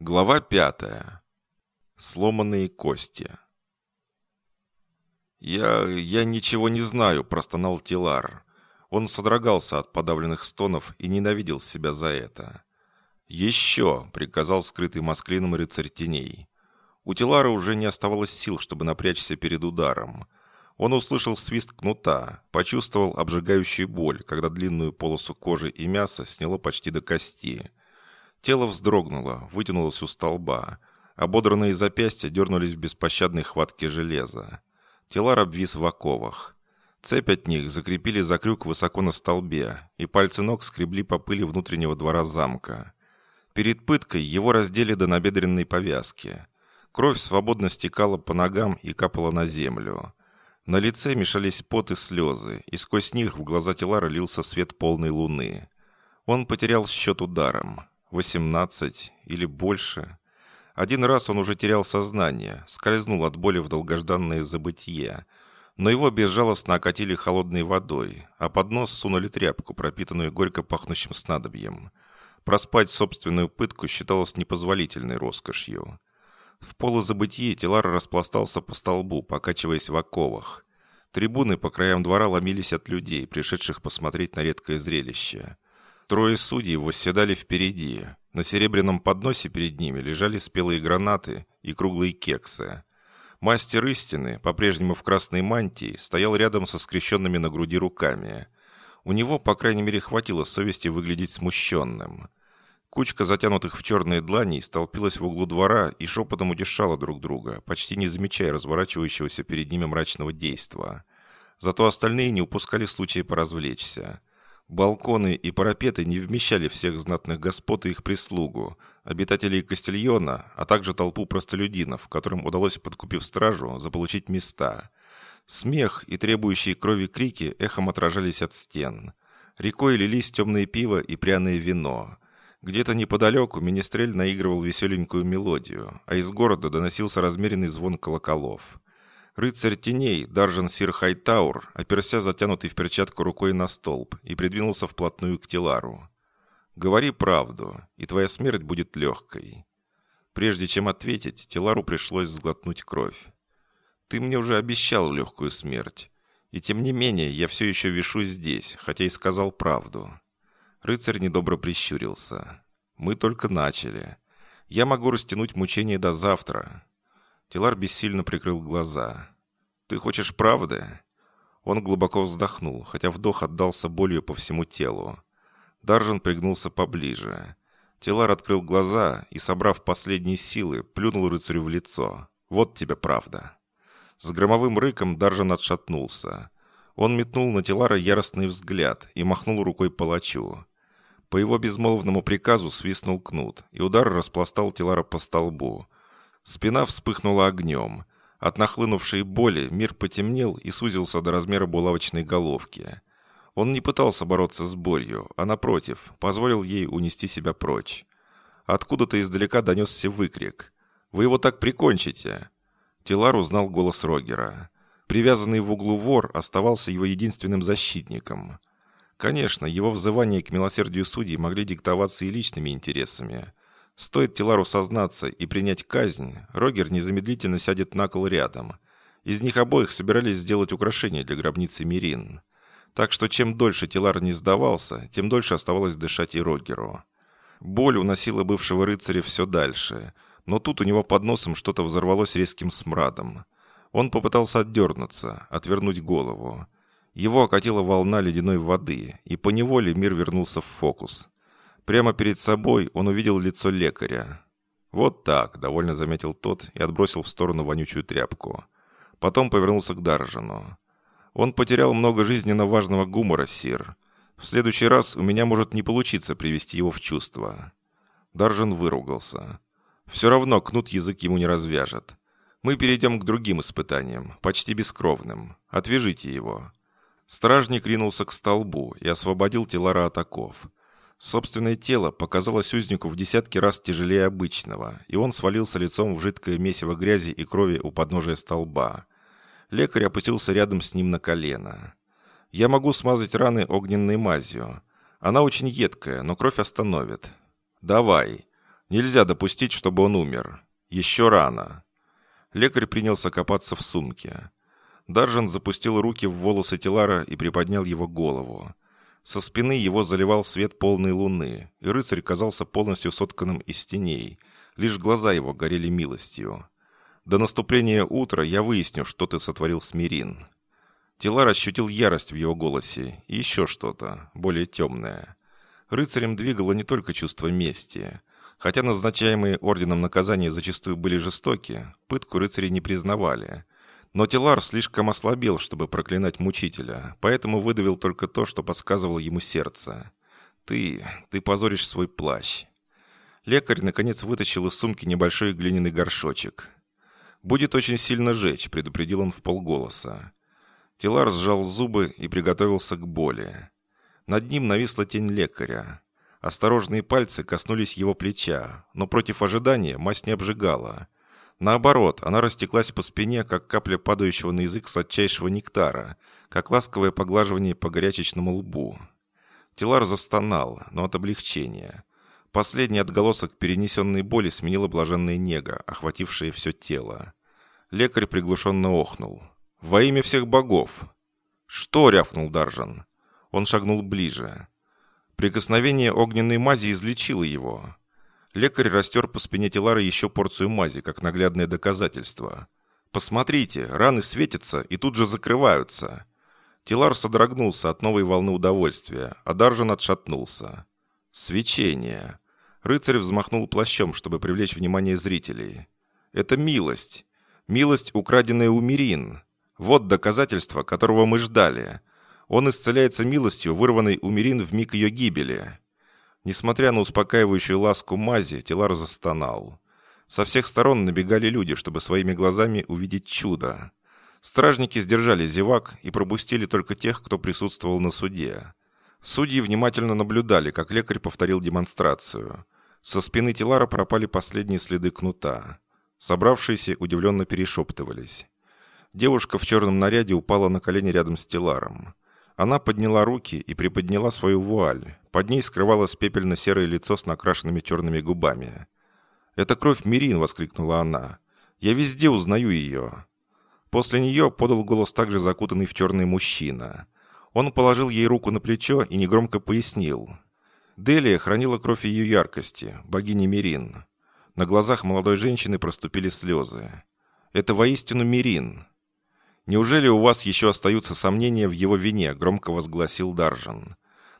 Глава пятая. Сломанные кости. «Я... я ничего не знаю», – простонал Тилар. Он содрогался от подавленных стонов и ненавидел себя за это. «Еще!» – приказал скрытый масклином рыцарь теней. У Тилара уже не оставалось сил, чтобы напрячься перед ударом. Он услышал свист кнута, почувствовал обжигающую боль, когда длинную полосу кожи и мяса сняло почти до кости – Тело вздрогнуло, вытянулось у столба. Ободранные запястья дернулись в беспощадной хватке железа. Телар обвис в оковах. Цепь от них закрепили за крюк высоко на столбе, и пальцы ног скребли по пыли внутреннего двора замка. Перед пыткой его раздели до набедренной повязки. Кровь свободно стекала по ногам и капала на землю. На лице мешались пот и слезы, и сквозь них в глаза Телара лился свет полной луны. Он потерял счет ударом. 18 или больше. Один раз он уже терял сознание, скользнул от боли в долгожданное забытье. Но его безжалостно окатили холодной водой, а под нос сунули тряпку, пропитанную горько пахнущим снадобьем. Проспать собственную пытку считалось непозволительной роскошью. В полузабытии Телар распластался по столбу, покачиваясь в оковах. Трибуны по краям двора ломились от людей, пришедших посмотреть на редкое зрелище. Трое судей восседали впереди. На серебряном подносе перед ними лежали спелые гранаты и круглые кексы. Мастер истины, по-прежнему в красной мантии, стоял рядом со скрещенными на груди руками. У него, по крайней мере, хватило совести выглядеть смущенным. Кучка затянутых в черные длани столпилась в углу двора и шепотом утешала друг друга, почти не замечая разворачивающегося перед ними мрачного действа. Зато остальные не упускали случая поразвлечься. Балконы и парапеты не вмещали всех знатных господ и их прислугу, обитателей Кастильона, а также толпу простолюдинов, которым удалось, подкупив стражу, заполучить места. Смех и требующие крови крики эхом отражались от стен. Рекой лились темное пиво и пряное вино. Где-то неподалеку Министрель наигрывал веселенькую мелодию, а из города доносился размеренный звон колоколов. Рыцарь теней, Даржан Сир Хайтаур, оперся затянутый в перчатку рукой на столб и придвинулся вплотную к Тилару. «Говори правду, и твоя смерть будет легкой». Прежде чем ответить, Тилару пришлось сглотнуть кровь. «Ты мне уже обещал легкую смерть, и тем не менее я все еще вишу здесь, хотя и сказал правду». Рыцарь недобро прищурился. «Мы только начали. Я могу растянуть мучение до завтра, Тилар бессильно прикрыл глаза. «Ты хочешь правды?» Он глубоко вздохнул, хотя вдох отдался болью по всему телу. Даржан пригнулся поближе. Тилар открыл глаза и, собрав последние силы, плюнул рыцарю в лицо. «Вот тебе правда». С громовым рыком Даржан отшатнулся. Он метнул на Тилара яростный взгляд и махнул рукой палачу. По его безмолвному приказу свистнул кнут, и удар распластал Тилара по столбу – Спина вспыхнула огнем. От нахлынувшей боли мир потемнел и сузился до размера булавочной головки. Он не пытался бороться с болью, а напротив, позволил ей унести себя прочь. Откуда-то издалека донесся выкрик. «Вы его так прикончите!» Тилар узнал голос Рогера. Привязанный в углу вор оставался его единственным защитником. Конечно, его взывания к милосердию судей могли диктоваться и личными интересами. Стоит Тилару сознаться и принять казнь, Рогер незамедлительно сядет на кол рядом. Из них обоих собирались сделать украшение для гробницы Мирин. Так что чем дольше Тилар не сдавался, тем дольше оставалось дышать и Рогеру. Боль уносила бывшего рыцаря все дальше, но тут у него под носом что-то взорвалось резким смрадом. Он попытался отдернуться, отвернуть голову. Его окатила волна ледяной воды, и поневоле мир вернулся в фокус. Прямо перед собой он увидел лицо лекаря. «Вот так», — довольно заметил тот и отбросил в сторону вонючую тряпку. Потом повернулся к Даржану. «Он потерял много жизненно важного гумора, Сир. В следующий раз у меня может не получиться привести его в чувство». Даржан выругался. «Все равно кнут язык ему не развяжет. Мы перейдем к другим испытаниям, почти бескровным. Отвяжите его». Стражник ринулся к столбу и освободил Телара от оков. Собственное тело показалось узнику в десятки раз тяжелее обычного, и он свалился лицом в жидкое месиво грязи и крови у подножия столба. Лекарь опустился рядом с ним на колено. «Я могу смазать раны огненной мазью. Она очень едкая, но кровь остановит». «Давай». Нельзя допустить, чтобы он умер. Еще рано. Лекарь принялся копаться в сумке. Даржан запустил руки в волосы Тилара и приподнял его голову. Со спины его заливал свет полной луны, и рыцарь казался полностью сотканным из теней. Лишь глаза его горели милостью. До наступления утра я выясню, что ты сотворил с Мирин. Тилар ощутил ярость в его голосе и еще что-то, более темное. Рыцарем двигало не только чувство мести. Хотя назначаемые орденом наказания зачастую были жестоки, пытку рыцари не признавали. Но Тилар слишком ослабел, чтобы проклинать мучителя, поэтому выдавил только то, что подсказывало ему сердце. «Ты... ты позоришь свой плащ». Лекарь, наконец, вытащил из сумки небольшой глиняный горшочек. «Будет очень сильно жечь», — предупредил он в полголоса. Тилар сжал зубы и приготовился к боли. Над ним нависла тень лекаря. Осторожные пальцы коснулись его плеча, но против ожидания мазь не обжигала. Наоборот, она растеклась по спине, как капля падающего на язык сладчайшего нектара, как ласковое поглаживание по горячечному лбу. Тилар застонал, но от облегчения. Последний отголосок перенесенной боли сменила блаженная нега, охватившая все тело. Лекарь приглушенно охнул. «Во имя всех богов!» «Что?» — рявкнул Даржан. Он шагнул ближе. Прикосновение огненной мази излечило его. Лекарь растер по спине Тилара еще порцию мази, как наглядное доказательство. «Посмотрите, раны светятся и тут же закрываются». Тилар содрогнулся от новой волны удовольствия, а Даржан отшатнулся. «Свечение». Рыцарь взмахнул плащом, чтобы привлечь внимание зрителей. «Это милость. Милость, украденная у Мирин. Вот доказательство, которого мы ждали. Он исцеляется милостью, вырванной у Мирин в миг ее гибели. Несмотря на успокаивающую ласку мази, Телар застонал. Со всех сторон набегали люди, чтобы своими глазами увидеть чудо. Стражники сдержали зевак и пропустили только тех, кто присутствовал на суде. Судьи внимательно наблюдали, как лекарь повторил демонстрацию. Со спины Телара пропали последние следы кнута. Собравшиеся удивленно перешептывались. Девушка в черном наряде упала на колени рядом с Теларом. Она подняла руки и приподняла свою вуаль. Под ней скрывалось пепельно-серое лицо с накрашенными черными губами. «Это кровь Мирин!» — воскликнула она. «Я везде узнаю ее!» После нее подал голос также закутанный в черный мужчина. Он положил ей руку на плечо и негромко пояснил. Делия хранила кровь ее яркости, богини Мирин. На глазах молодой женщины проступили слезы. «Это воистину Мирин!» «Неужели у вас еще остаются сомнения в его вине?» – громко возгласил Даржан.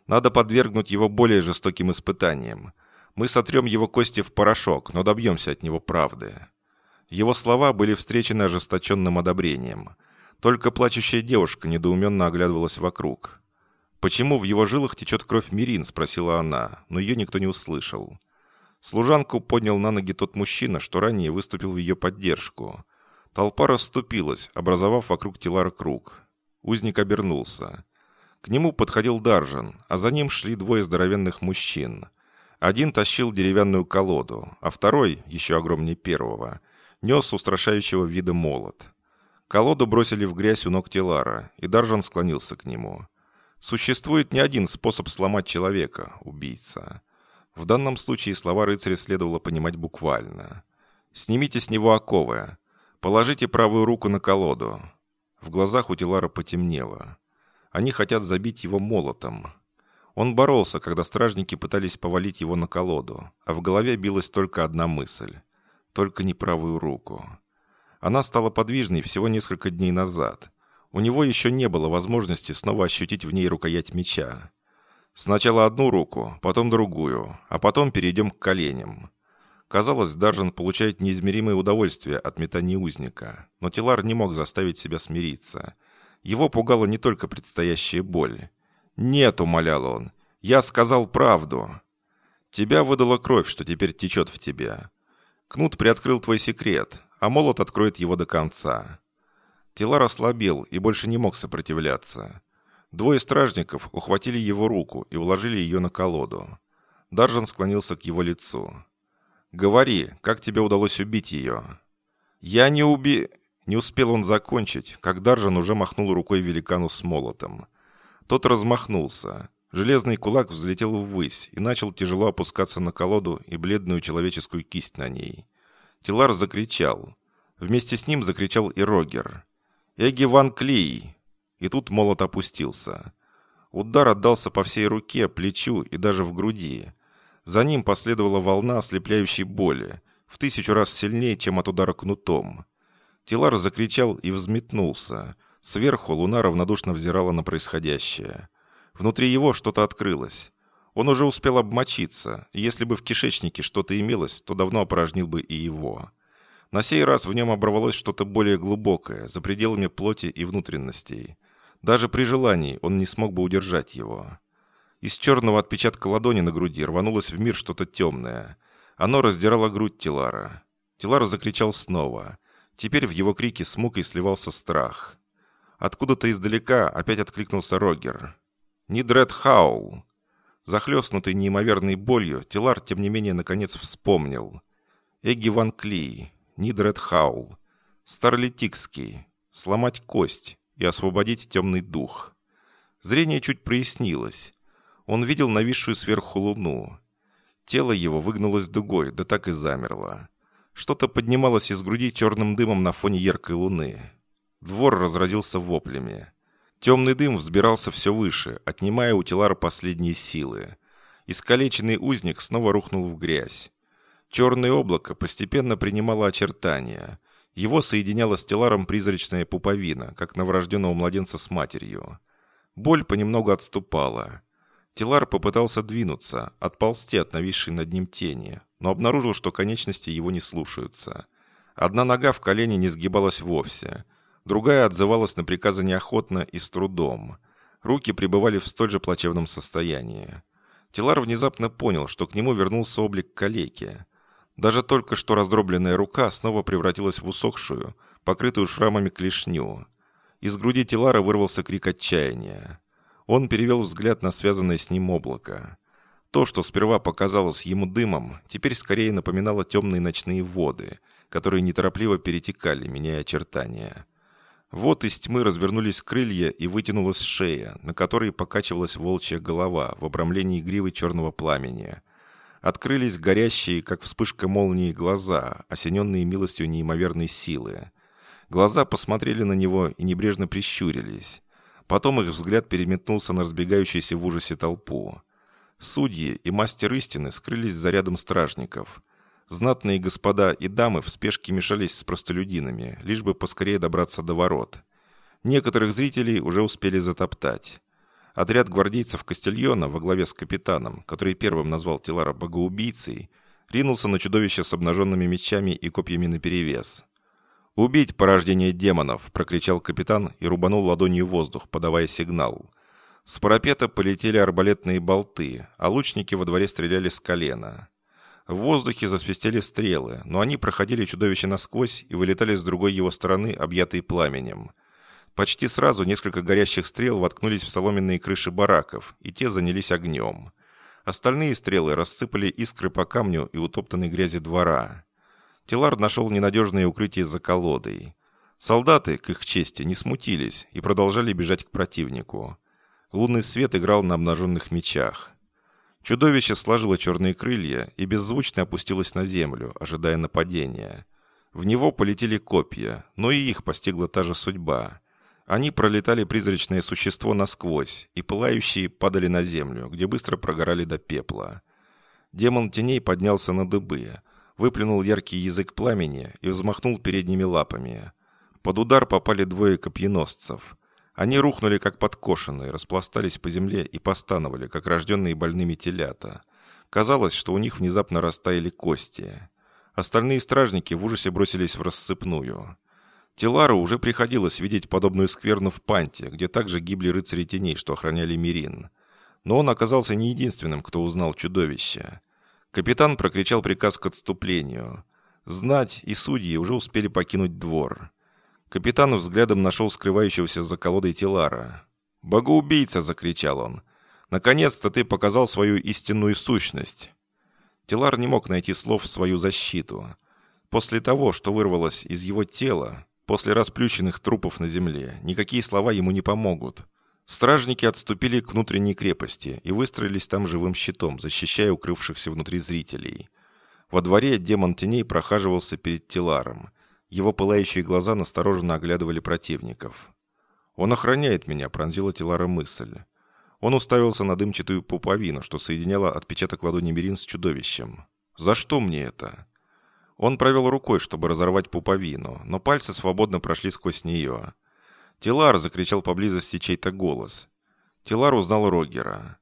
«Надо подвергнуть его более жестоким испытаниям. Мы сотрем его кости в порошок, но добьемся от него правды». Его слова были встречены ожесточенным одобрением. Только плачущая девушка недоуменно оглядывалась вокруг. «Почему в его жилах течет кровь Мирин?» – спросила она, но ее никто не услышал. Служанку поднял на ноги тот мужчина, что ранее выступил в ее поддержку – Толпа расступилась, образовав вокруг Тилара круг. Узник обернулся. К нему подходил Даржан, а за ним шли двое здоровенных мужчин. Один тащил деревянную колоду, а второй, еще огромнее первого, нес устрашающего вида молот. Колоду бросили в грязь у ног Тилара, и Даржан склонился к нему. Существует не один способ сломать человека, убийца. В данном случае слова рыцаря следовало понимать буквально. «Снимите с него оковы. «Положите правую руку на колоду». В глазах у Тилара потемнело. Они хотят забить его молотом. Он боролся, когда стражники пытались повалить его на колоду, а в голове билась только одна мысль. Только не правую руку. Она стала подвижной всего несколько дней назад. У него еще не было возможности снова ощутить в ней рукоять меча. Сначала одну руку, потом другую, а потом перейдем к коленям. Казалось, Даржан получает неизмеримое удовольствие от метания узника, но Тилар не мог заставить себя смириться. Его пугала не только предстоящая боль. «Нет», — умолял он, — «я сказал правду». «Тебя выдала кровь, что теперь течет в тебя. Кнут приоткрыл твой секрет, а молот откроет его до конца». Тилар ослабел и больше не мог сопротивляться. Двое стражников ухватили его руку и уложили ее на колоду. Даржан склонился к его лицу. Говори, как тебе удалось убить ее?» «Я не уби...» Не успел он закончить, как Даржан уже махнул рукой великану с молотом. Тот размахнулся. Железный кулак взлетел ввысь и начал тяжело опускаться на колоду и бледную человеческую кисть на ней. Тилар закричал. Вместе с ним закричал и Рогер. «Эги Ван Клей!» И тут молот опустился. Удар отдался по всей руке, плечу и даже в груди. За ним последовала волна ослепляющей боли, в тысячу раз сильнее, чем от удара кнутом. Тилар закричал и взметнулся. Сверху луна равнодушно взирала на происходящее. Внутри его что-то открылось. Он уже успел обмочиться, и если бы в кишечнике что-то имелось, то давно опорожнил бы и его. На сей раз в нем оборвалось что-то более глубокое, за пределами плоти и внутренностей. Даже при желании он не смог бы удержать его. Из черного отпечатка ладони на груди рванулось в мир что-то темное. Оно раздирало грудь Тилара. Тилар закричал снова. Теперь в его крике с мукой сливался страх. Откуда-то издалека опять откликнулся Рогер. «Нидред Хаул!» Захлестнутый неимоверной болью, Тилар, тем не менее, наконец вспомнил. Эгги Ван Кли, Нидред Хаул, Старлитикский, сломать кость и освободить темный дух. Зрение чуть прояснилось. Он видел нависшую сверху луну. Тело его выгнулось дугой, да так и замерло. Что-то поднималось из груди черным дымом на фоне яркой луны. Двор разразился воплями. Темный дым взбирался все выше, отнимая у Тилара последние силы. Искалеченный узник снова рухнул в грязь. Черное облако постепенно принимало очертания. Его соединяла с Теларом призрачная пуповина, как новорожденного младенца с матерью. Боль понемногу отступала. Телар попытался двинуться, отползти от нависшей над ним тени, но обнаружил, что конечности его не слушаются. Одна нога в колене не сгибалась вовсе – Другая отзывалась на приказы неохотно и с трудом. Руки пребывали в столь же плачевном состоянии. Тилар внезапно понял, что к нему вернулся облик калеки. Даже только что раздробленная рука снова превратилась в усохшую, покрытую шрамами клешню. Из груди Тилара вырвался крик отчаяния. Он перевел взгляд на связанное с ним облако. То, что сперва показалось ему дымом, теперь скорее напоминало темные ночные воды, которые неторопливо перетекали, меняя очертания. Вот из тьмы развернулись крылья и вытянулась шея, на которой покачивалась волчья голова в обрамлении гривы черного пламени. Открылись горящие, как вспышка молнии, глаза, осененные милостью неимоверной силы. Глаза посмотрели на него и небрежно прищурились. Потом их взгляд переметнулся на разбегающуюся в ужасе толпу. Судьи и мастер истины скрылись за рядом стражников. Знатные господа и дамы в спешке мешались с простолюдинами, лишь бы поскорее добраться до ворот. Некоторых зрителей уже успели затоптать. Отряд гвардейцев Кастильона во главе с капитаном, который первым назвал Тилара богоубийцей, ринулся на чудовище с обнаженными мечами и копьями наперевес. «Убить порождение демонов!» – прокричал капитан и рубанул ладонью воздух, подавая сигнал. С парапета полетели арбалетные болты, а лучники во дворе стреляли с колена. В воздухе засвистели стрелы, но они проходили чудовище насквозь и вылетали с другой его стороны, объятые пламенем. Почти сразу несколько горящих стрел воткнулись в соломенные крыши бараков, и те занялись огнем. Остальные стрелы рассыпали искры по камню и утоптанной грязи двора. Телар нашел ненадежное укрытие за колодой. Солдаты, к их чести, не смутились и продолжали бежать к противнику. Лунный свет играл на обнаженных мечах. Чудовище сложило черные крылья и беззвучно опустилось на землю, ожидая нападения. В него полетели копья, но и их постигла та же судьба. Они пролетали призрачное существо насквозь, и пылающие падали на землю, где быстро прогорали до пепла. Демон теней поднялся на дыбы, выплюнул яркий язык пламени и взмахнул передними лапами. Под удар попали двое копьеносцев. Они рухнули, как подкошенные, распластались по земле и постановали, как рожденные больными телята. Казалось, что у них внезапно растаяли кости. Остальные стражники в ужасе бросились в рассыпную. Телару уже приходилось видеть подобную скверну в Панте, где также гибли рыцари теней, что охраняли Мирин. Но он оказался не единственным, кто узнал чудовище. Капитан прокричал приказ к отступлению. Знать и судьи уже успели покинуть двор. Капитан взглядом нашел скрывающегося за колодой Тилара. «Богоубийца!» — закричал он. «Наконец-то ты показал свою истинную сущность!» Тилар не мог найти слов в свою защиту. После того, что вырвалось из его тела, после расплющенных трупов на земле, никакие слова ему не помогут. Стражники отступили к внутренней крепости и выстроились там живым щитом, защищая укрывшихся внутри зрителей. Во дворе демон теней прохаживался перед Тиларом. Его пылающие глаза настороженно оглядывали противников. «Он охраняет меня», — пронзила Тилара мысль. Он уставился на дымчатую пуповину, что соединяла отпечаток ладони Мерин с чудовищем. «За что мне это?» Он провел рукой, чтобы разорвать пуповину, но пальцы свободно прошли сквозь нее. «Тилар!» — закричал поблизости чей-то голос. Тилар узнал Рогера.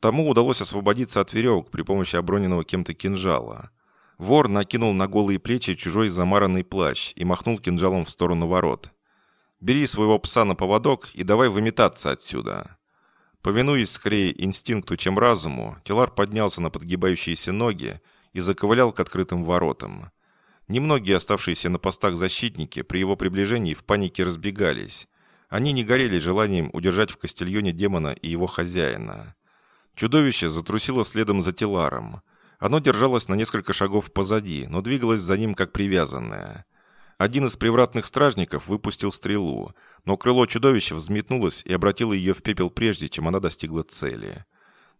Тому удалось освободиться от веревок при помощи оброненного кем-то кинжала. Вор накинул на голые плечи чужой замаранный плащ и махнул кинжалом в сторону ворот. «Бери своего пса на поводок и давай выметаться отсюда!» Повинуясь скорее инстинкту, чем разуму, Тилар поднялся на подгибающиеся ноги и заковылял к открытым воротам. Немногие оставшиеся на постах защитники при его приближении в панике разбегались. Они не горели желанием удержать в Кастильоне демона и его хозяина. Чудовище затрусило следом за Тиларом. Оно держалось на несколько шагов позади, но двигалось за ним как привязанное. Один из привратных стражников выпустил стрелу, но крыло чудовища взметнулось и обратило ее в пепел прежде, чем она достигла цели.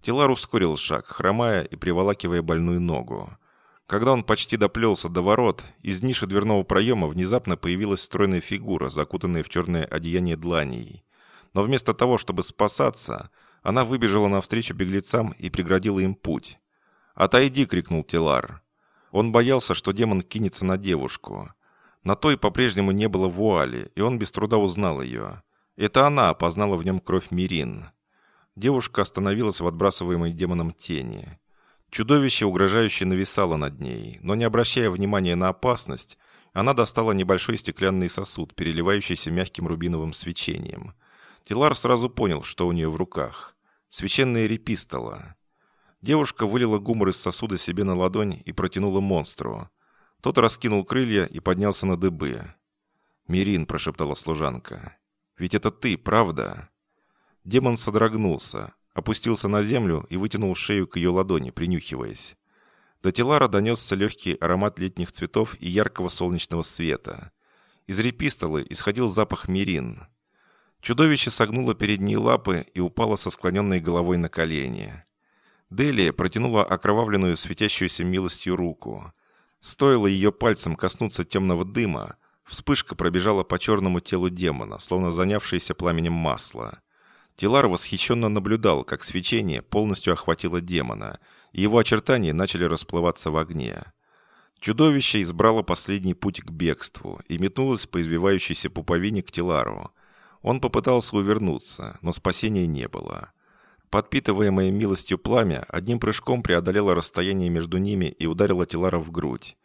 Тилар ускорил шаг, хромая и приволакивая больную ногу. Когда он почти доплелся до ворот, из ниши дверного проема внезапно появилась стройная фигура, закутанная в черное одеяние дланей. Но вместо того, чтобы спасаться, она выбежала навстречу беглецам и преградила им путь. «Отойди!» — крикнул Телар. Он боялся, что демон кинется на девушку. На той по-прежнему не было вуали, и он без труда узнал ее. Это она опознала в нем кровь Мирин. Девушка остановилась в отбрасываемой демоном тени. Чудовище угрожающе нависало над ней, но не обращая внимания на опасность, она достала небольшой стеклянный сосуд, переливающийся мягким рубиновым свечением. Тилар сразу понял, что у нее в руках. Священная репистола. Девушка вылила гумор из сосуда себе на ладонь и протянула монстру. Тот раскинул крылья и поднялся на дыбы. «Мирин», — прошептала служанка, — «ведь это ты, правда?» Демон содрогнулся, опустился на землю и вытянул шею к ее ладони, принюхиваясь. До Телара донесся легкий аромат летних цветов и яркого солнечного света. Из репистолы исходил запах мирин. Чудовище согнуло передние лапы и упало со склоненной головой на колени. Делия протянула окровавленную светящуюся милостью руку. Стоило ее пальцем коснуться темного дыма, вспышка пробежала по черному телу демона, словно занявшееся пламенем масла. Тилар восхищенно наблюдал, как свечение полностью охватило демона, и его очертания начали расплываться в огне. Чудовище избрало последний путь к бегству и метнулось по извивающейся пуповине к Тилару. Он попытался увернуться, но спасения не было. Подпитываемое милостью пламя одним прыжком преодолело расстояние между ними и ударило Тилара в грудь.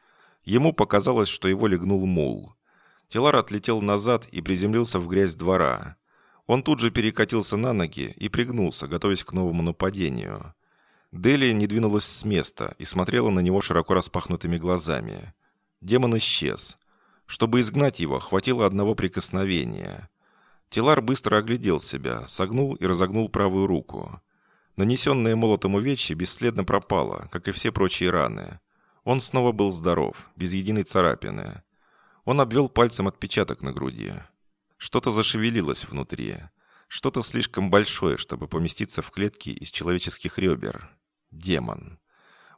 Ему показалось, что его легнул мул. Тилар отлетел назад и приземлился в грязь двора. Он тут же перекатился на ноги и пригнулся, готовясь к новому нападению. Дели не двинулась с места и смотрела на него широко распахнутыми глазами. Демон исчез. Чтобы изгнать его, хватило одного прикосновения. Тилар быстро оглядел себя, согнул и разогнул правую руку. Нанесенное молотом увечье бесследно пропало, как и все прочие раны. Он снова был здоров, без единой царапины. Он обвел пальцем отпечаток на груди. Что-то зашевелилось внутри. Что-то слишком большое, чтобы поместиться в клетки из человеческих ребер. Демон.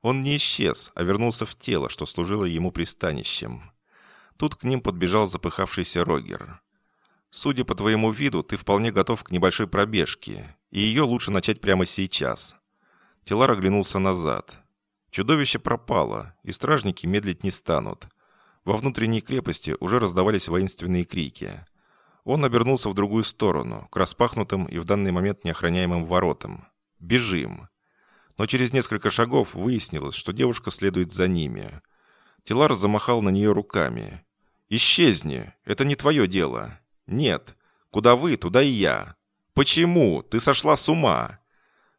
Он не исчез, а вернулся в тело, что служило ему пристанищем. Тут к ним подбежал запыхавшийся Рогер. «Судя по твоему виду, ты вполне готов к небольшой пробежке, и ее лучше начать прямо сейчас». Телар оглянулся назад. Чудовище пропало, и стражники медлить не станут. Во внутренней крепости уже раздавались воинственные крики. Он обернулся в другую сторону, к распахнутым и в данный момент неохраняемым воротам. «Бежим!» Но через несколько шагов выяснилось, что девушка следует за ними. Тилар замахал на нее руками. «Исчезни! Это не твое дело!» «Нет! Куда вы, туда и я!» «Почему? Ты сошла с ума!»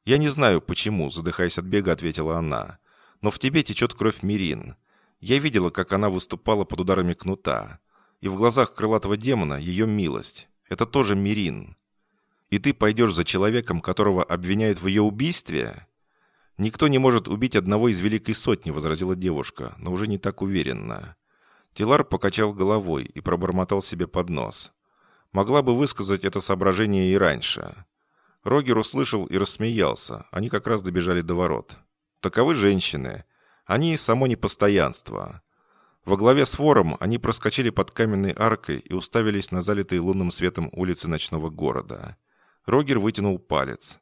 «Я не знаю, почему», — задыхаясь от бега, ответила она. «Но в тебе течет кровь Мирин. Я видела, как она выступала под ударами кнута и в глазах крылатого демона ее милость. Это тоже Мирин. И ты пойдешь за человеком, которого обвиняют в ее убийстве? Никто не может убить одного из Великой Сотни, возразила девушка, но уже не так уверенно. Тилар покачал головой и пробормотал себе под нос. Могла бы высказать это соображение и раньше. Рогер услышал и рассмеялся. Они как раз добежали до ворот. Таковы женщины. Они само непостоянство. Во главе с вором они проскочили под каменной аркой и уставились на залитые лунным светом улицы ночного города. Рогер вытянул палец.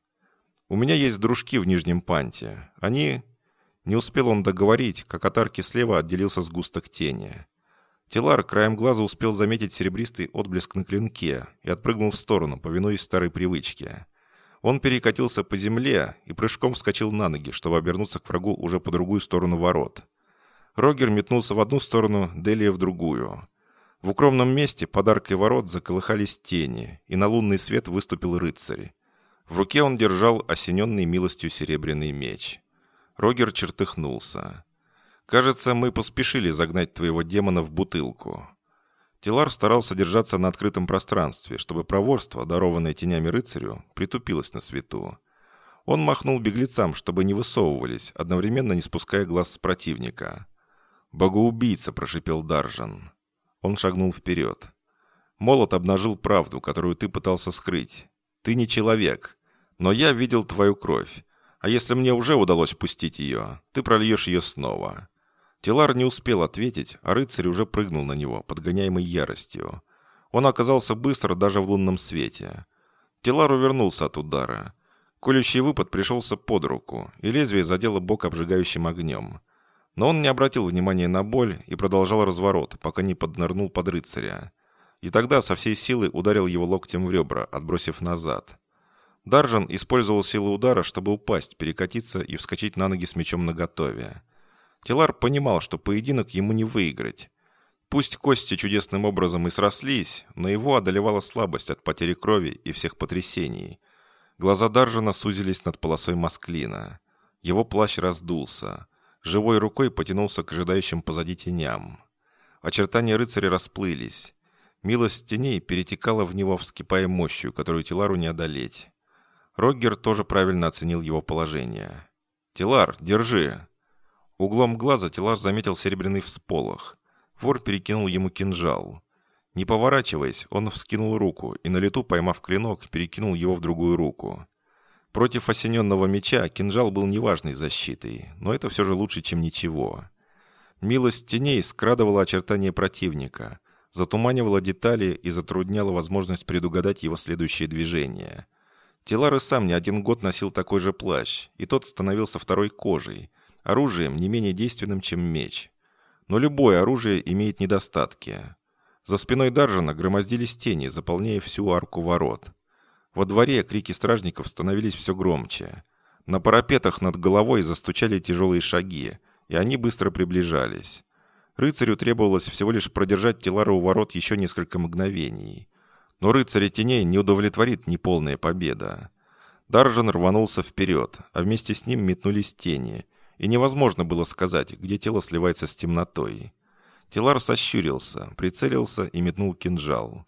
«У меня есть дружки в Нижнем Панте. Они...» Не успел он договорить, как от арки слева отделился сгусток тени. Телар краем глаза успел заметить серебристый отблеск на клинке и отпрыгнул в сторону, повинуясь старой привычке. Он перекатился по земле и прыжком вскочил на ноги, чтобы обернуться к врагу уже по другую сторону ворот. Рогер метнулся в одну сторону, Делия в другую. В укромном месте под аркой ворот заколыхались тени, и на лунный свет выступил рыцарь. В руке он держал осененный милостью серебряный меч. Рогер чертыхнулся. «Кажется, мы поспешили загнать твоего демона в бутылку». Тилар старался держаться на открытом пространстве, чтобы проворство, дарованное тенями рыцарю, притупилось на свету. Он махнул беглецам, чтобы не высовывались, одновременно не спуская глаз с противника. «Богоубийца!» – прошипел Даржан. Он шагнул вперед. «Молот обнажил правду, которую ты пытался скрыть. Ты не человек, но я видел твою кровь. А если мне уже удалось пустить ее, ты прольешь ее снова». Телар не успел ответить, а рыцарь уже прыгнул на него, подгоняемый яростью. Он оказался быстро даже в лунном свете. Телар увернулся от удара. Колющий выпад пришелся под руку, и лезвие задело бок обжигающим огнем. Но он не обратил внимания на боль и продолжал разворот, пока не поднырнул под рыцаря. И тогда со всей силы ударил его локтем в ребра, отбросив назад. Даржан использовал силу удара, чтобы упасть, перекатиться и вскочить на ноги с мечом наготове. Телар понимал, что поединок ему не выиграть. Пусть кости чудесным образом и срослись, но его одолевала слабость от потери крови и всех потрясений. Глаза Даржана сузились над полосой масклина. Его плащ раздулся. Живой рукой потянулся к ожидающим позади теням. Очертания рыцаря расплылись. Милость теней перетекала в него, вскипая мощью, которую Тилару не одолеть. Роггер тоже правильно оценил его положение. «Тилар, держи!» Углом глаза Тилар заметил серебряный всполох. Вор перекинул ему кинжал. Не поворачиваясь, он вскинул руку и на лету, поймав клинок, перекинул его в другую руку. Против осененного меча кинжал был неважной защитой, но это все же лучше, чем ничего. Милость теней скрадывала очертания противника, затуманивала детали и затрудняла возможность предугадать его следующее движение – Телар и сам не один год носил такой же плащ, и тот становился второй кожей, оружием не менее действенным, чем меч. Но любое оружие имеет недостатки. За спиной Даржана громоздились тени, заполняя всю арку ворот. Во дворе крики стражников становились все громче. На парапетах над головой застучали тяжелые шаги, и они быстро приближались. Рыцарю требовалось всего лишь продержать Телара у ворот еще несколько мгновений. Но рыцаря теней не удовлетворит неполная победа. Даржан рванулся вперед, а вместе с ним метнулись тени, и невозможно было сказать, где тело сливается с темнотой. Телар сощурился, прицелился и метнул кинжал.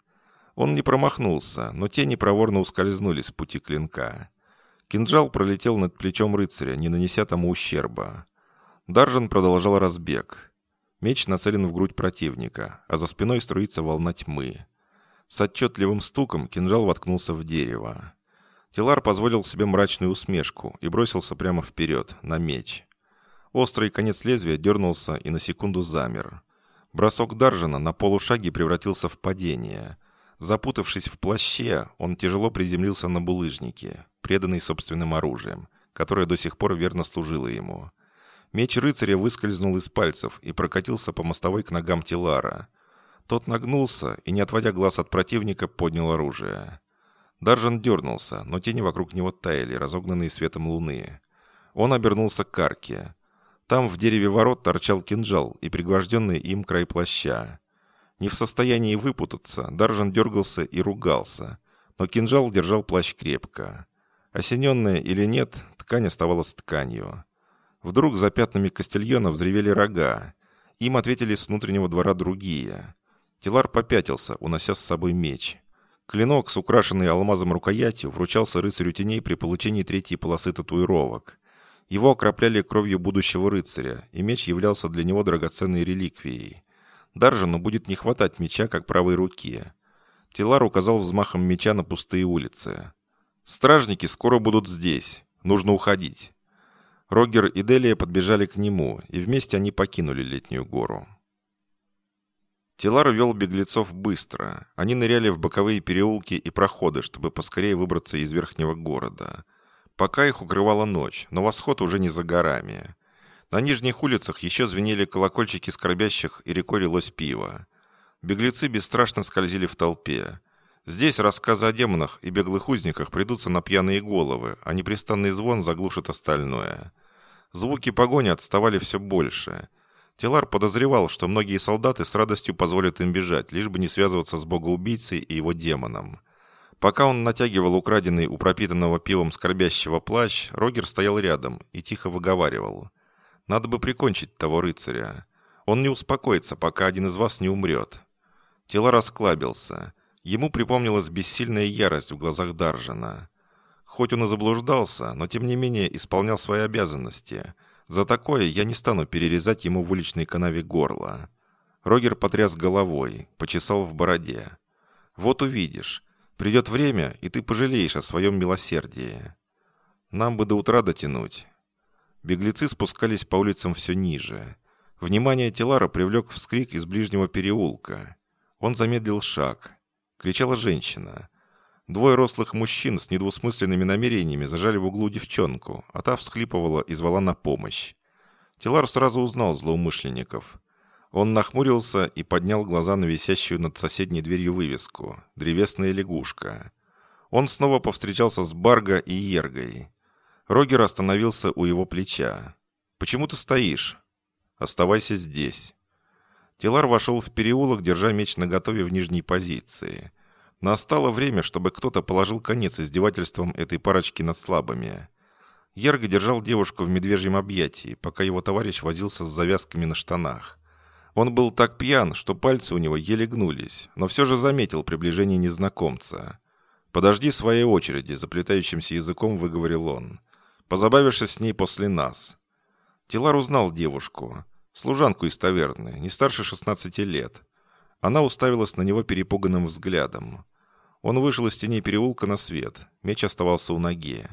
Он не промахнулся, но тени проворно ускользнули с пути клинка. Кинжал пролетел над плечом рыцаря, не нанеся тому ущерба. Даржан продолжал разбег. Меч нацелен в грудь противника, а за спиной струится волна тьмы. С отчетливым стуком кинжал воткнулся в дерево. Тилар позволил себе мрачную усмешку и бросился прямо вперед, на меч. Острый конец лезвия дернулся и на секунду замер. Бросок Даржина на полушаге превратился в падение. Запутавшись в плаще, он тяжело приземлился на булыжнике, преданный собственным оружием, которое до сих пор верно служило ему. Меч рыцаря выскользнул из пальцев и прокатился по мостовой к ногам Тилара – тот нагнулся и, не отводя глаз от противника, поднял оружие. Даржан дернулся, но тени вокруг него таяли, разогнанные светом луны. Он обернулся к арке. Там в дереве ворот торчал кинжал и пригвожденный им край плаща. Не в состоянии выпутаться, Даржан дергался и ругался, но кинжал держал плащ крепко. Осененная или нет, ткань оставалась тканью. Вдруг за пятнами Кастильона взревели рога. Им ответили с внутреннего двора другие. Тилар попятился, унося с собой меч. Клинок с украшенной алмазом рукоятью вручался рыцарю теней при получении третьей полосы татуировок. Его окропляли кровью будущего рыцаря, и меч являлся для него драгоценной реликвией. Даржану будет не хватать меча, как правой руки. Тилар указал взмахом меча на пустые улицы. «Стражники скоро будут здесь. Нужно уходить». Рогер и Делия подбежали к нему, и вместе они покинули летнюю гору. Телар вел беглецов быстро. Они ныряли в боковые переулки и проходы, чтобы поскорее выбраться из верхнего города. Пока их укрывала ночь, но восход уже не за горами. На нижних улицах еще звенели колокольчики скорбящих и рекой лилось пиво. Беглецы бесстрашно скользили в толпе. Здесь рассказы о демонах и беглых узниках придутся на пьяные головы, а непрестанный звон заглушит остальное. Звуки погони отставали все больше. Телар подозревал, что многие солдаты с радостью позволят им бежать, лишь бы не связываться с богоубийцей и его демоном. Пока он натягивал украденный у пропитанного пивом скорбящего плащ, Рогер стоял рядом и тихо выговаривал. «Надо бы прикончить того рыцаря. Он не успокоится, пока один из вас не умрет». Тело расклабился. Ему припомнилась бессильная ярость в глазах Даржина. Хоть он и заблуждался, но тем не менее исполнял свои обязанности. За такое я не стану перерезать ему в уличной канаве горло. Рогер потряс головой, почесал в бороде. «Вот увидишь. Придет время, и ты пожалеешь о своем милосердии. Нам бы до утра дотянуть». Беглецы спускались по улицам все ниже. Внимание Телара привлек вскрик из ближнего переулка. Он замедлил шаг. Кричала женщина. Двое рослых мужчин с недвусмысленными намерениями зажали в углу девчонку, а та всхлипывала и звала на помощь. Телар сразу узнал злоумышленников. Он нахмурился и поднял глаза на висящую над соседней дверью вывеску «Древесная лягушка». Он снова повстречался с Барго и Ергой. Рогер остановился у его плеча. «Почему ты стоишь?» «Оставайся здесь». Телар вошел в переулок, держа меч наготове в нижней позиции. Настало время, чтобы кто-то положил конец издевательствам этой парочки над слабыми. Ярго держал девушку в медвежьем объятии, пока его товарищ возился с завязками на штанах. Он был так пьян, что пальцы у него еле гнулись, но все же заметил приближение незнакомца. «Подожди своей очереди», — заплетающимся языком выговорил он. «Позабавишься с ней после нас». Тилар узнал девушку, служанку из таверны, не старше 16 лет. Она уставилась на него перепуганным взглядом. Он вышел из теней переулка на свет. Меч оставался у ноги.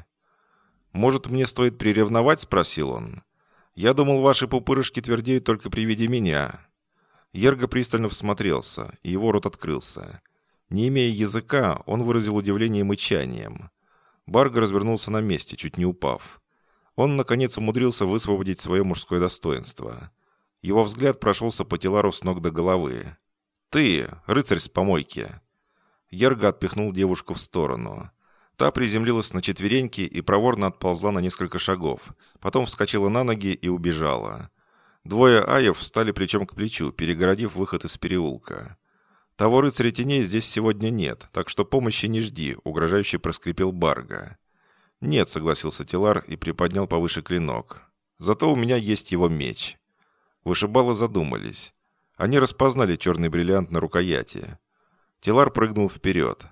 «Может, мне стоит приревновать?» – спросил он. «Я думал, ваши пупырышки твердеют только при виде меня». Ерго пристально всмотрелся, и его рот открылся. Не имея языка, он выразил удивление мычанием. Барго развернулся на месте, чуть не упав. Он, наконец, умудрился высвободить свое мужское достоинство. Его взгляд прошелся по Телару с ног до головы. «Ты, рыцарь с помойки!» Ерго отпихнул девушку в сторону. Та приземлилась на четвереньки и проворно отползла на несколько шагов. Потом вскочила на ноги и убежала. Двое аев встали плечом к плечу, перегородив выход из переулка. «Того рыцаря теней здесь сегодня нет, так что помощи не жди», — угрожающе проскрипел Барга. «Нет», — согласился Тилар и приподнял повыше клинок. «Зато у меня есть его меч». Вышибалы задумались. Они распознали черный бриллиант на рукояти. Тилар прыгнул вперед.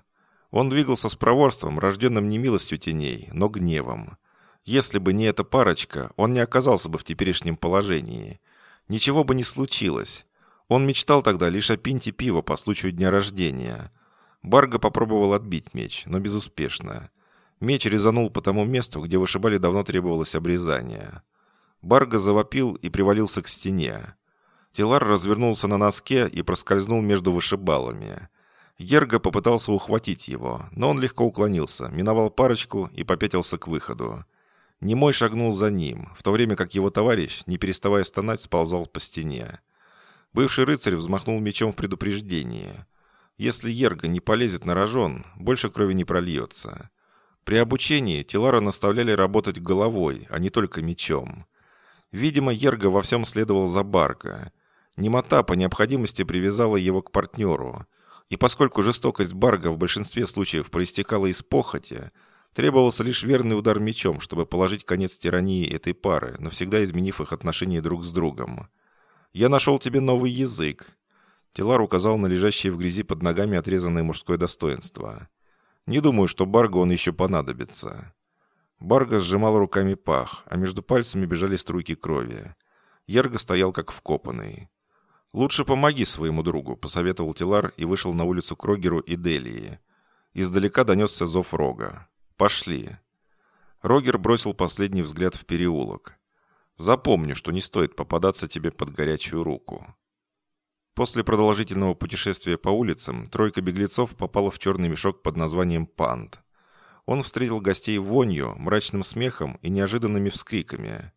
Он двигался с проворством, рожденным не милостью теней, но гневом. Если бы не эта парочка, он не оказался бы в теперешнем положении. Ничего бы не случилось. Он мечтал тогда лишь о пинте пива по случаю дня рождения. Барго попробовал отбить меч, но безуспешно. Меч резанул по тому месту, где вышибали давно требовалось обрезание. Барго завопил и привалился к стене. Тилар развернулся на носке и проскользнул между вышибалами. Ерго попытался ухватить его, но он легко уклонился, миновал парочку и попятился к выходу. Немой шагнул за ним, в то время как его товарищ, не переставая стонать, сползал по стене. Бывший рыцарь взмахнул мечом в предупреждении. Если Ерго не полезет на рожон, больше крови не прольется. При обучении Тилара наставляли работать головой, а не только мечом. Видимо, Ерго во всем следовал за Барка. Немота по необходимости привязала его к партнеру – и поскольку жестокость Барга в большинстве случаев проистекала из похоти, требовался лишь верный удар мечом, чтобы положить конец тирании этой пары, навсегда изменив их отношения друг с другом. «Я нашел тебе новый язык». Телар указал на лежащее в грязи под ногами отрезанное мужское достоинство. «Не думаю, что Баргу он еще понадобится». Барга сжимал руками пах, а между пальцами бежали струйки крови. Ярго стоял как вкопанный. «Лучше помоги своему другу», — посоветовал Тилар и вышел на улицу Крогеру и Делии. Издалека донесся зов рога. Пошли». Рогер бросил последний взгляд в переулок. «Запомни, что не стоит попадаться тебе под горячую руку». После продолжительного путешествия по улицам тройка беглецов попала в черный мешок под названием «Пант». Он встретил гостей вонью, мрачным смехом и неожиданными вскриками.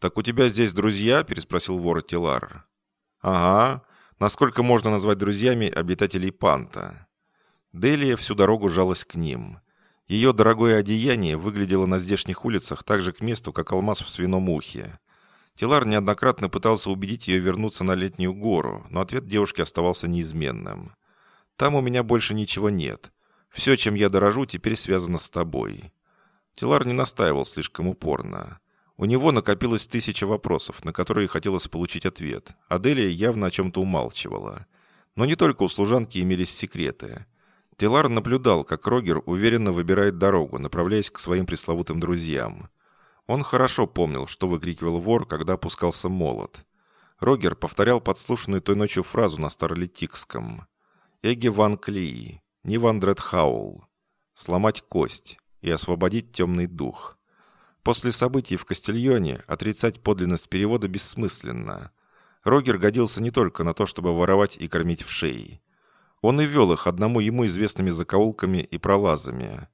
«Так у тебя здесь друзья?» – переспросил вор Тилар. «Ага. Насколько можно назвать друзьями обитателей Панта?» Делия всю дорогу жалась к ним. Ее дорогое одеяние выглядело на здешних улицах так же к месту, как алмаз в свином ухе. Тилар неоднократно пытался убедить ее вернуться на летнюю гору, но ответ девушки оставался неизменным. «Там у меня больше ничего нет. Все, чем я дорожу, теперь связано с тобой». Тилар не настаивал слишком упорно. У него накопилось тысяча вопросов, на которые хотелось получить ответ. Аделия явно о чем-то умалчивала. Но не только у служанки имелись секреты – Тилар наблюдал, как Рогер уверенно выбирает дорогу, направляясь к своим пресловутым друзьям. Он хорошо помнил, что выкрикивал вор, когда опускался молот. Рогер повторял подслушанную той ночью фразу на старлитикском. «Эги ван Клии, не ван Хаул. Сломать кость и освободить темный дух». После событий в Кастильоне отрицать подлинность перевода бессмысленно. Рогер годился не только на то, чтобы воровать и кормить в шее. Он и вел их одному ему известными закоулками и пролазами.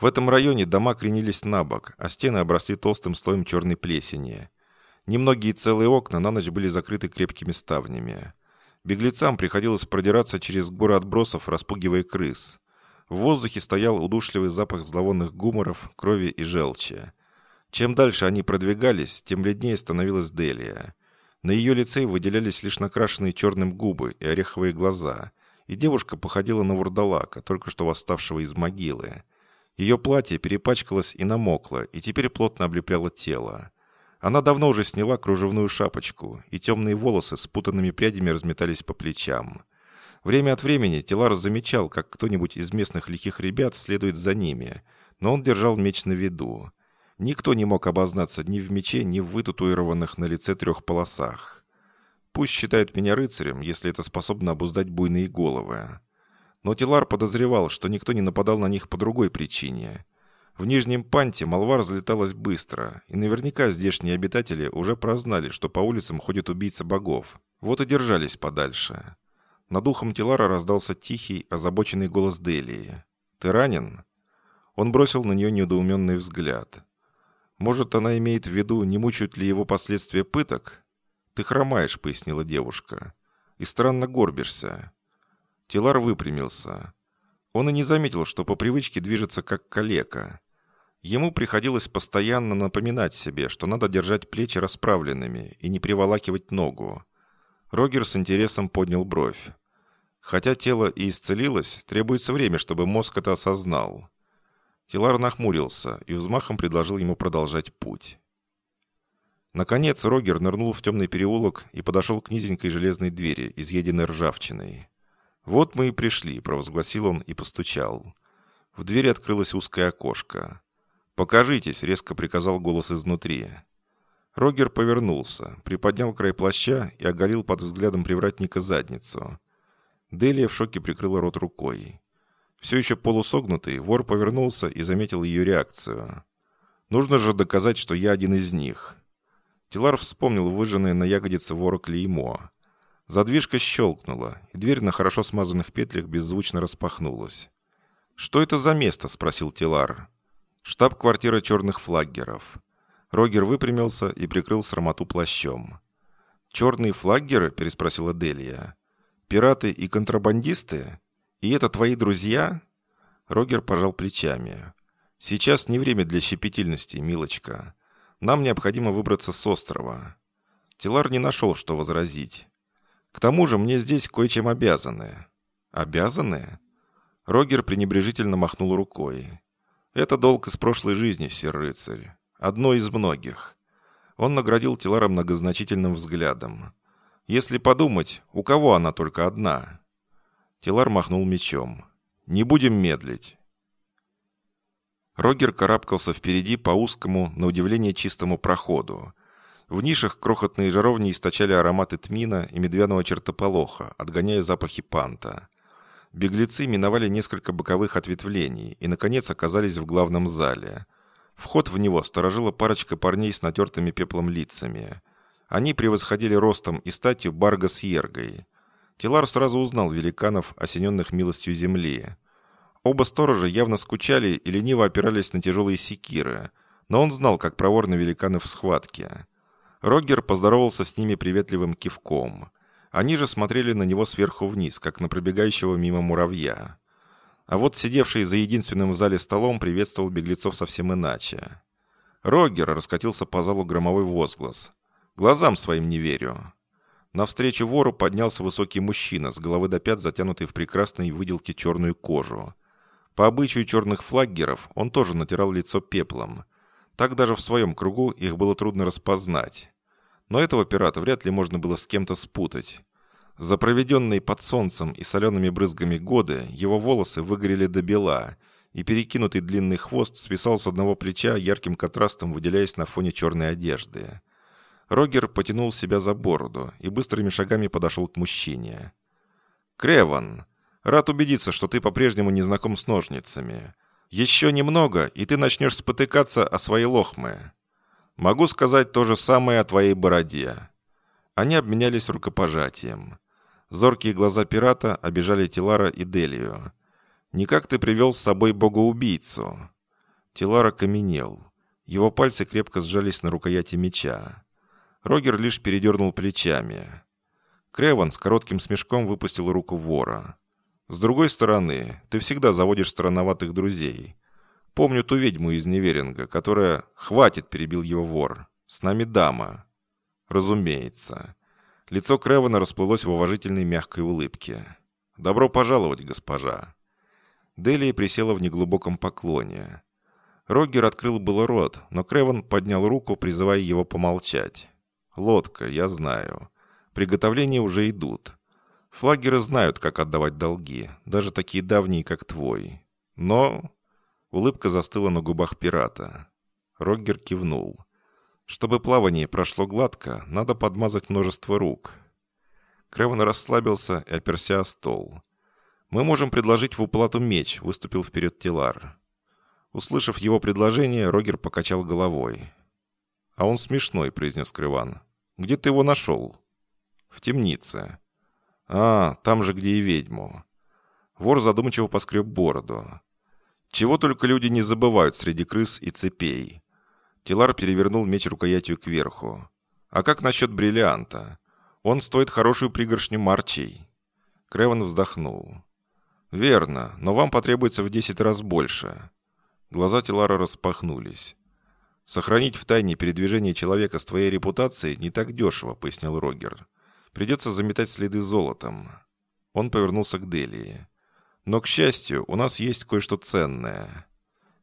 В этом районе дома кренились на бок, а стены обросли толстым слоем черной плесени. Немногие целые окна на ночь были закрыты крепкими ставнями. Беглецам приходилось продираться через горы отбросов, распугивая крыс. В воздухе стоял удушливый запах зловонных гуморов, крови и желчи. Чем дальше они продвигались, тем бледнее становилась Делия. На ее лице выделялись лишь накрашенные черным губы и ореховые глаза – и девушка походила на вурдалака, только что восставшего из могилы. Ее платье перепачкалось и намокло, и теперь плотно облепляло тело. Она давно уже сняла кружевную шапочку, и темные волосы с путанными прядями разметались по плечам. Время от времени Телар замечал, как кто-нибудь из местных лихих ребят следует за ними, но он держал меч на виду. Никто не мог обознаться ни в мече, ни в вытатуированных на лице трех полосах. Пусть считают меня рыцарем, если это способно обуздать буйные головы. Но Тилар подозревал, что никто не нападал на них по другой причине. В Нижнем Панте молва разлеталась быстро, и наверняка здешние обитатели уже прознали, что по улицам ходит убийца богов. Вот и держались подальше. Над ухом Тилара раздался тихий, озабоченный голос Делии. «Ты ранен?» Он бросил на нее недоуменный взгляд. «Может, она имеет в виду, не мучают ли его последствия пыток?» «Ты хромаешь», — пояснила девушка. «И странно горбишься». Тилар выпрямился. Он и не заметил, что по привычке движется как калека. Ему приходилось постоянно напоминать себе, что надо держать плечи расправленными и не приволакивать ногу. Рогер с интересом поднял бровь. Хотя тело и исцелилось, требуется время, чтобы мозг это осознал. Тилар нахмурился и взмахом предложил ему продолжать путь. Наконец Рогер нырнул в темный переулок и подошел к низенькой железной двери, изъеденной ржавчиной. «Вот мы и пришли», — провозгласил он и постучал. В двери открылось узкое окошко. «Покажитесь», — резко приказал голос изнутри. Рогер повернулся, приподнял край плаща и оголил под взглядом привратника задницу. Делия в шоке прикрыла рот рукой. Все еще полусогнутый, вор повернулся и заметил ее реакцию. «Нужно же доказать, что я один из них». Тилар вспомнил выжженное на ягодице вора клеймо. Задвижка щелкнула, и дверь на хорошо смазанных петлях беззвучно распахнулась. «Что это за место?» – спросил Тилар. «Штаб-квартира черных флаггеров». Рогер выпрямился и прикрыл срамоту плащом. «Черные флаггеры?» – переспросила Делия. «Пираты и контрабандисты? И это твои друзья?» Рогер пожал плечами. «Сейчас не время для щепетильности, милочка. Нам необходимо выбраться с острова. Тилар не нашел, что возразить. К тому же мне здесь кое-чем обязаны. Обязаны? Рогер пренебрежительно махнул рукой. Это долг из прошлой жизни, сир рыцарь. Одно из многих. Он наградил Тилара многозначительным взглядом. Если подумать, у кого она только одна? Тилар махнул мечом. Не будем медлить. Рогер карабкался впереди по узкому, на удивление чистому проходу. В нишах крохотные жаровни источали ароматы тмина и медвяного чертополоха, отгоняя запахи панта. Беглецы миновали несколько боковых ответвлений и, наконец, оказались в главном зале. Вход в него сторожила парочка парней с натертыми пеплом лицами. Они превосходили ростом и статью Барга с Ергой. Тилар сразу узнал великанов, осененных милостью земли. Оба сторожа явно скучали и лениво опирались на тяжелые секиры, но он знал, как проворны великаны в схватке. Роггер поздоровался с ними приветливым кивком. Они же смотрели на него сверху вниз, как на пробегающего мимо муравья. А вот сидевший за единственным в зале столом приветствовал беглецов совсем иначе. Роггер раскатился по залу громовой возглас. «Глазам своим не верю». Навстречу вору поднялся высокий мужчина, с головы до пят затянутый в прекрасной выделке черную кожу. По обычаю черных флаггеров он тоже натирал лицо пеплом. Так даже в своем кругу их было трудно распознать. Но этого пирата вряд ли можно было с кем-то спутать. За проведенные под солнцем и солеными брызгами годы его волосы выгорели до бела, и перекинутый длинный хвост свисал с одного плеча ярким контрастом, выделяясь на фоне черной одежды. Рогер потянул себя за бороду и быстрыми шагами подошел к мужчине. «Креван, рад убедиться, что ты по-прежнему не знаком с ножницами. Еще немного, и ты начнешь спотыкаться о свои лохмы. Могу сказать то же самое о твоей бороде». Они обменялись рукопожатием. Зоркие глаза пирата обижали Тилара и Делию. «Никак ты привел с собой богоубийцу?» Тилара каменел. Его пальцы крепко сжались на рукояти меча. Рогер лишь передернул плечами. Креван с коротким смешком выпустил руку вора. «С другой стороны, ты всегда заводишь странноватых друзей. Помню ту ведьму из Неверинга, которая... Хватит!» – перебил его вор. «С нами дама». «Разумеется». Лицо Кревана расплылось в уважительной мягкой улыбке. «Добро пожаловать, госпожа». Делия присела в неглубоком поклоне. Рогер открыл было рот, но Креван поднял руку, призывая его помолчать. Лодка, я знаю. Приготовления уже идут. Флагеры знают, как отдавать долги, даже такие давние, как твой. Но...» Улыбка застыла на губах пирата. Роггер кивнул. «Чтобы плавание прошло гладко, надо подмазать множество рук». Креван расслабился и оперся о стол. «Мы можем предложить в уплату меч», — выступил вперед Тилар. Услышав его предложение, Рогер покачал головой. «А он смешной», — произнес Крыван. «Где ты его нашел?» «В темнице». «А, там же, где и ведьму». Вор задумчиво поскреб бороду. «Чего только люди не забывают среди крыс и цепей». Тилар перевернул меч рукоятью кверху. «А как насчет бриллианта? Он стоит хорошую пригоршню марчей». Креван вздохнул. «Верно, но вам потребуется в десять раз больше». Глаза Тилара распахнулись. «Сохранить в тайне передвижение человека с твоей репутацией не так дешево», — пояснил Рогер. «Придется заметать следы золотом». Он повернулся к Делии. «Но, к счастью, у нас есть кое-что ценное».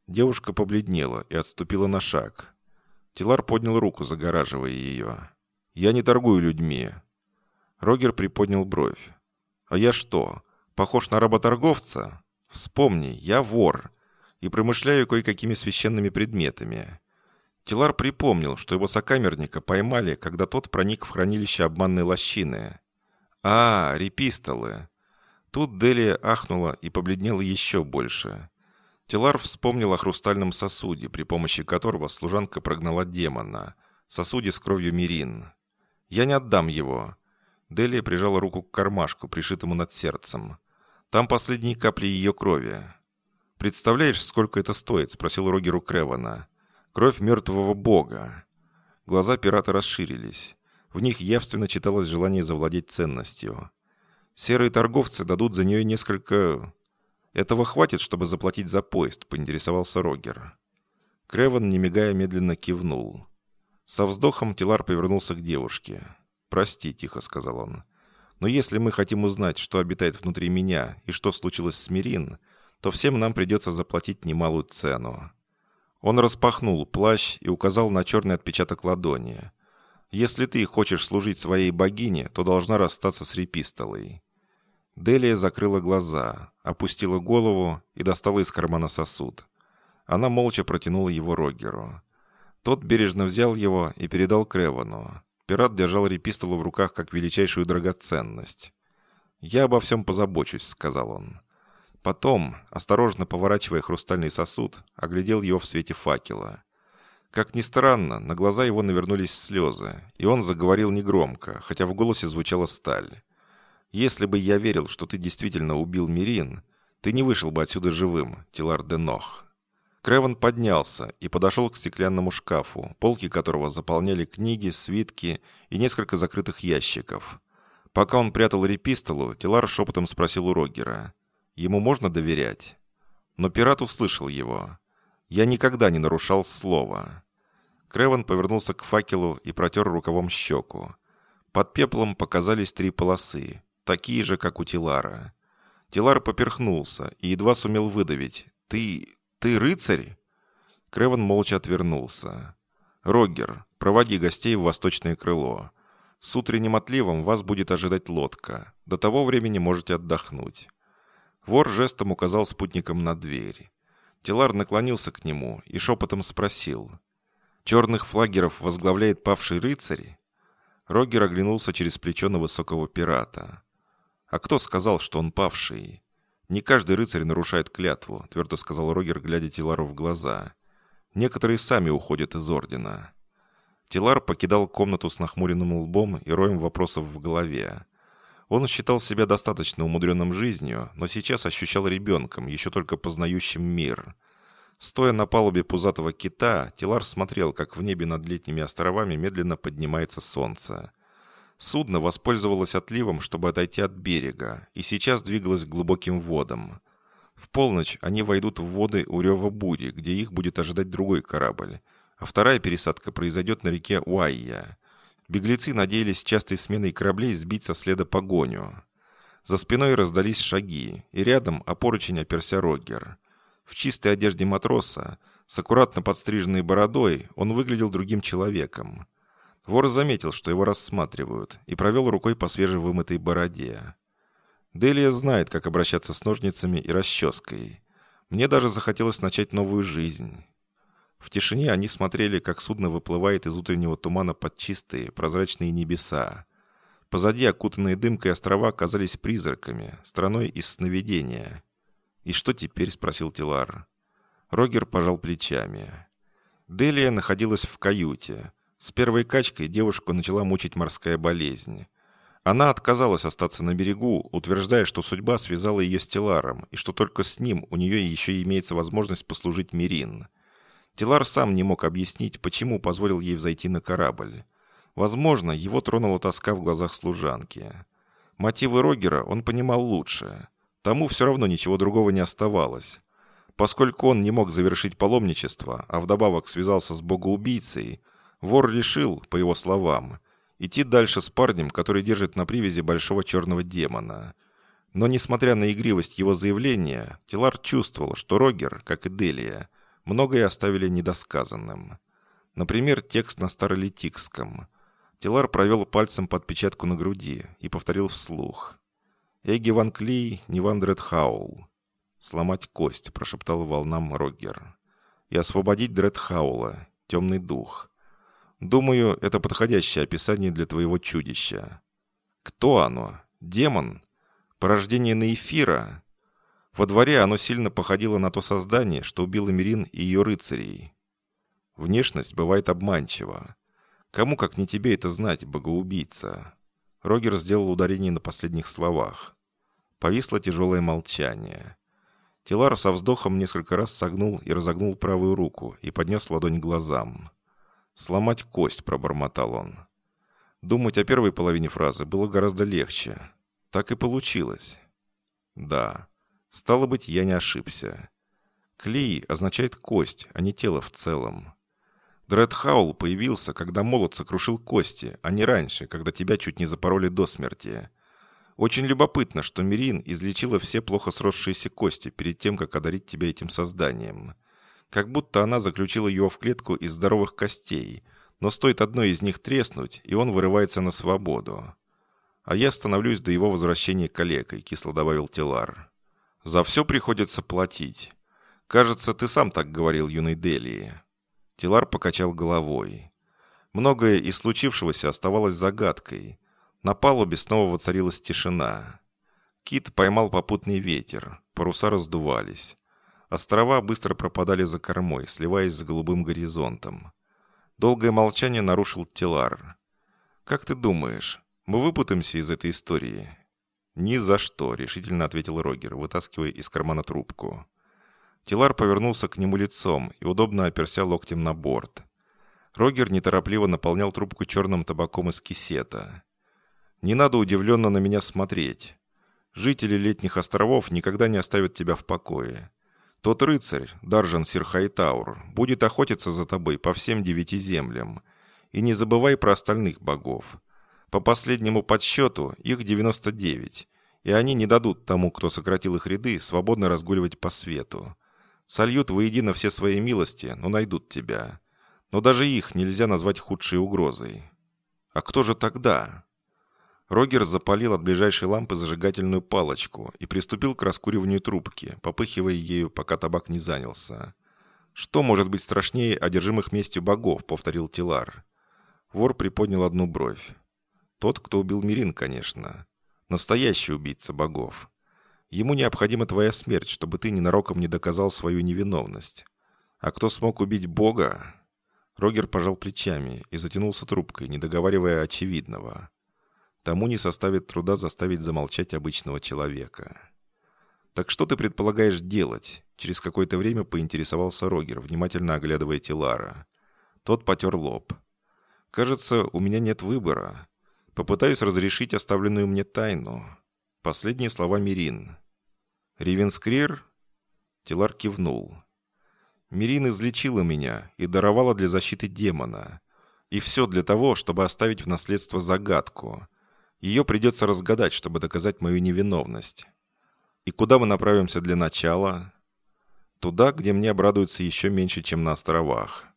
Девушка побледнела и отступила на шаг. Тилар поднял руку, загораживая ее. «Я не торгую людьми». Рогер приподнял бровь. «А я что, похож на работорговца? Вспомни, я вор и промышляю кое-какими священными предметами. Тилар припомнил, что его сокамерника поймали, когда тот проник в хранилище обманной лощины. «А, репистолы!» Тут Делия ахнула и побледнела еще больше. Тилар вспомнил о хрустальном сосуде, при помощи которого служанка прогнала демона. Сосуде с кровью Мирин. «Я не отдам его!» Делия прижала руку к кармашку, пришитому над сердцем. «Там последние капли ее крови». «Представляешь, сколько это стоит?» – спросил Рогеру Кревана. Кровь мертвого бога. Глаза пирата расширились. В них явственно читалось желание завладеть ценностью. Серые торговцы дадут за нее несколько... Этого хватит, чтобы заплатить за поезд, поинтересовался Рогер. Креван, не мигая, медленно кивнул. Со вздохом Тилар повернулся к девушке. «Прости», — тихо сказал он. «Но если мы хотим узнать, что обитает внутри меня и что случилось с Мирин, то всем нам придется заплатить немалую цену. Он распахнул плащ и указал на черный отпечаток ладони. «Если ты хочешь служить своей богине, то должна расстаться с репистолой». Делия закрыла глаза, опустила голову и достала из кармана сосуд. Она молча протянула его Рогеру. Тот бережно взял его и передал Кревану. Пират держал репистолу в руках как величайшую драгоценность. «Я обо всем позабочусь», — сказал он. Потом, осторожно поворачивая хрустальный сосуд, оглядел его в свете факела. Как ни странно, на глаза его навернулись слезы, и он заговорил негромко, хотя в голосе звучала сталь. «Если бы я верил, что ты действительно убил Мирин, ты не вышел бы отсюда живым, Тилар де Нох». Креван поднялся и подошел к стеклянному шкафу, полки которого заполняли книги, свитки и несколько закрытых ящиков. Пока он прятал репистолу, Тилар шепотом спросил у Рогера. «Ему можно доверять?» Но пират услышал его. «Я никогда не нарушал слова». Креван повернулся к факелу и протер рукавом щеку. Под пеплом показались три полосы, такие же, как у Тилара. Тилар поперхнулся и едва сумел выдавить. «Ты... ты рыцарь?» Креван молча отвернулся. «Рогер, проводи гостей в восточное крыло. С утренним отливом вас будет ожидать лодка. До того времени можете отдохнуть». Вор жестом указал спутникам на дверь. Тилар наклонился к нему и шепотом спросил. «Черных флагеров возглавляет павший рыцарь?» Рогер оглянулся через плечо на высокого пирата. «А кто сказал, что он павший?» «Не каждый рыцарь нарушает клятву», — твердо сказал Рогер, глядя Тилару в глаза. «Некоторые сами уходят из Ордена». Тилар покидал комнату с нахмуренным лбом и роем вопросов в голове. Он считал себя достаточно умудренным жизнью, но сейчас ощущал ребенком, еще только познающим мир. Стоя на палубе пузатого кита, Тилар смотрел, как в небе над летними островами медленно поднимается солнце. Судно воспользовалось отливом, чтобы отойти от берега, и сейчас двигалось к глубоким водам. В полночь они войдут в воды Урева Бури, где их будет ожидать другой корабль, а вторая пересадка произойдет на реке Уайя. Беглецы надеялись частой сменой кораблей сбить со следа погоню. За спиной раздались шаги, и рядом о поручень оперся Рогер. В чистой одежде матроса, с аккуратно подстриженной бородой, он выглядел другим человеком. Вор заметил, что его рассматривают, и провел рукой по свежевымытой бороде. Делия знает, как обращаться с ножницами и расческой. Мне даже захотелось начать новую жизнь. В тишине они смотрели, как судно выплывает из утреннего тумана под чистые, прозрачные небеса. Позади окутанные дымкой острова казались призраками, страной из сновидения. «И что теперь?» – спросил Тилар. Рогер пожал плечами. Делия находилась в каюте – с первой качкой девушку начала мучить морская болезнь. Она отказалась остаться на берегу, утверждая, что судьба связала ее с Теларом, и что только с ним у нее еще имеется возможность послужить Мирин. Телар сам не мог объяснить, почему позволил ей взойти на корабль. Возможно, его тронула тоска в глазах служанки. Мотивы Рогера он понимал лучше. Тому все равно ничего другого не оставалось. Поскольку он не мог завершить паломничество, а вдобавок связался с богоубийцей, Вор решил, по его словам, идти дальше с парнем, который держит на привязи большого черного демона. Но, несмотря на игривость его заявления, Тилар чувствовал, что Рогер, как и Делия, многое оставили недосказанным. Например, текст на старолитикском. Тилар провел пальцем под печатку на груди и повторил вслух. «Эги Ван Клей, не Ван Дредхаул». «Сломать кость», — прошептал волнам Рогер. «И освободить Дредхаула, темный дух. Думаю, это подходящее описание для твоего чудища. Кто оно? Демон? Порождение Наэфира? Во дворе оно сильно походило на то создание, что убило Мирин и ее рыцарей. Внешность бывает обманчива. Кому, как не тебе, это знать, богоубийца? Рогер сделал ударение на последних словах. Повисло тяжелое молчание. Тилар со вздохом несколько раз согнул и разогнул правую руку и поднес ладонь к глазам. «Сломать кость», — пробормотал он. Думать о первой половине фразы было гораздо легче. Так и получилось. Да. Стало быть, я не ошибся. Клей означает кость, а не тело в целом. Дред Хаул появился, когда молот сокрушил кости, а не раньше, когда тебя чуть не запороли до смерти. Очень любопытно, что Мирин излечила все плохо сросшиеся кости перед тем, как одарить тебя этим созданием. Как будто она заключила его в клетку из здоровых костей, но стоит одной из них треснуть, и он вырывается на свободу. А я становлюсь до его возвращения калекой, кисло добавил Телар. За все приходится платить. Кажется, ты сам так говорил юной Делии. Телар покачал головой. Многое из случившегося оставалось загадкой. На палубе снова воцарилась тишина. Кит поймал попутный ветер, паруса раздувались. Острова быстро пропадали за кормой, сливаясь с голубым горизонтом. Долгое молчание нарушил Тилар. «Как ты думаешь, мы выпутаемся из этой истории?» «Ни за что», — решительно ответил Рогер, вытаскивая из кармана трубку. Тилар повернулся к нему лицом и удобно оперся локтем на борт. Рогер неторопливо наполнял трубку черным табаком из кисета. «Не надо удивленно на меня смотреть. Жители летних островов никогда не оставят тебя в покое. Тот рыцарь, Даржан Сирхайтаур, будет охотиться за тобой по всем девяти землям. И не забывай про остальных богов. По последнему подсчету их 99, и они не дадут тому, кто сократил их ряды, свободно разгуливать по свету. Сольют воедино все свои милости, но найдут тебя. Но даже их нельзя назвать худшей угрозой. А кто же тогда? Рогер запалил от ближайшей лампы зажигательную палочку и приступил к раскуриванию трубки, попыхивая ею, пока табак не занялся. «Что может быть страшнее одержимых местью богов?» — повторил Тилар. Вор приподнял одну бровь. «Тот, кто убил Мирин, конечно. Настоящий убийца богов. Ему необходима твоя смерть, чтобы ты ненароком не доказал свою невиновность. А кто смог убить бога?» Рогер пожал плечами и затянулся трубкой, не договаривая очевидного. Тому не составит труда заставить замолчать обычного человека. «Так что ты предполагаешь делать?» Через какое-то время поинтересовался Рогер, внимательно оглядывая Тилара. Тот потер лоб. «Кажется, у меня нет выбора. Попытаюсь разрешить оставленную мне тайну». Последние слова Мирин. «Ривенскрир?» Тилар кивнул. «Мирин излечила меня и даровала для защиты демона. И все для того, чтобы оставить в наследство загадку. Ее придется разгадать, чтобы доказать мою невиновность. И куда мы направимся для начала? Туда, где мне обрадуются еще меньше, чем на островах.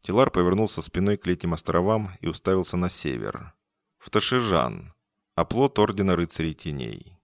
Тилар повернулся спиной к летним островам и уставился на север. В Ташижан, оплот Ордена Рыцарей Теней.